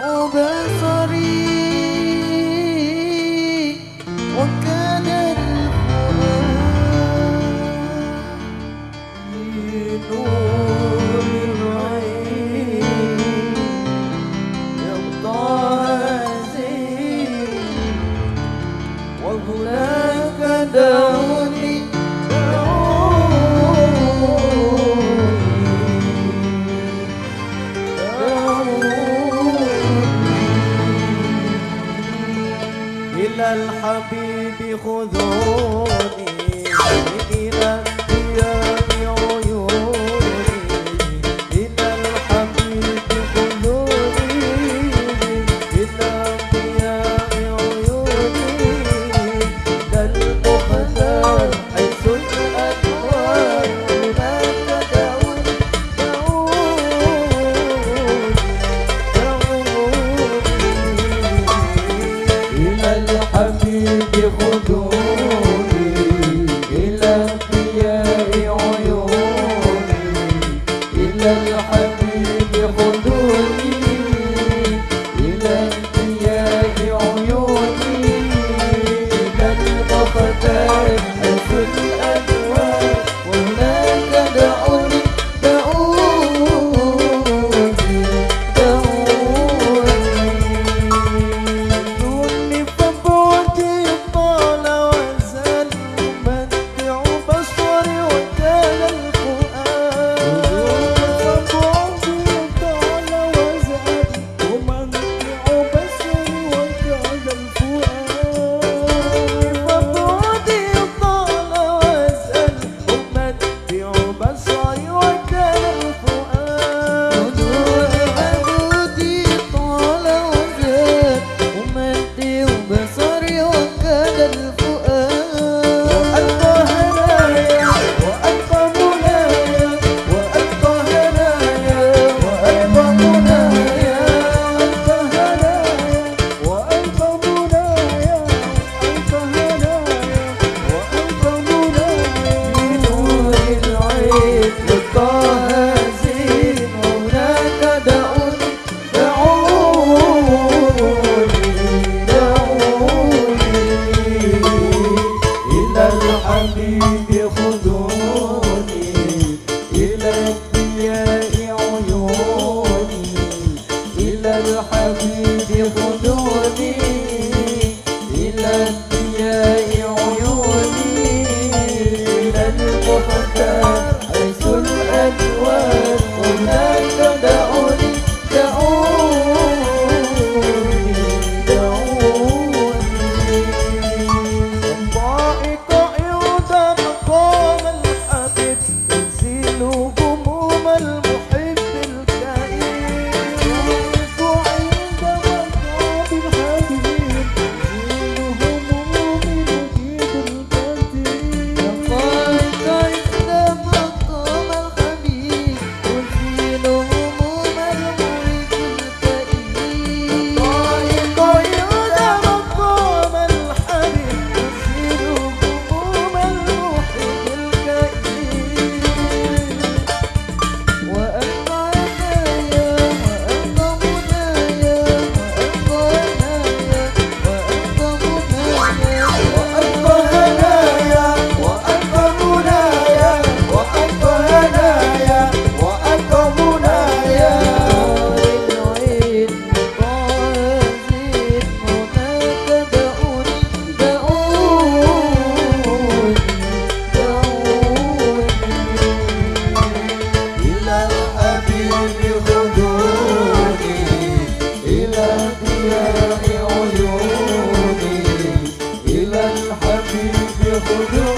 Oh, besari الحبيب خذوني Hãy tìm. الحبيب خذوني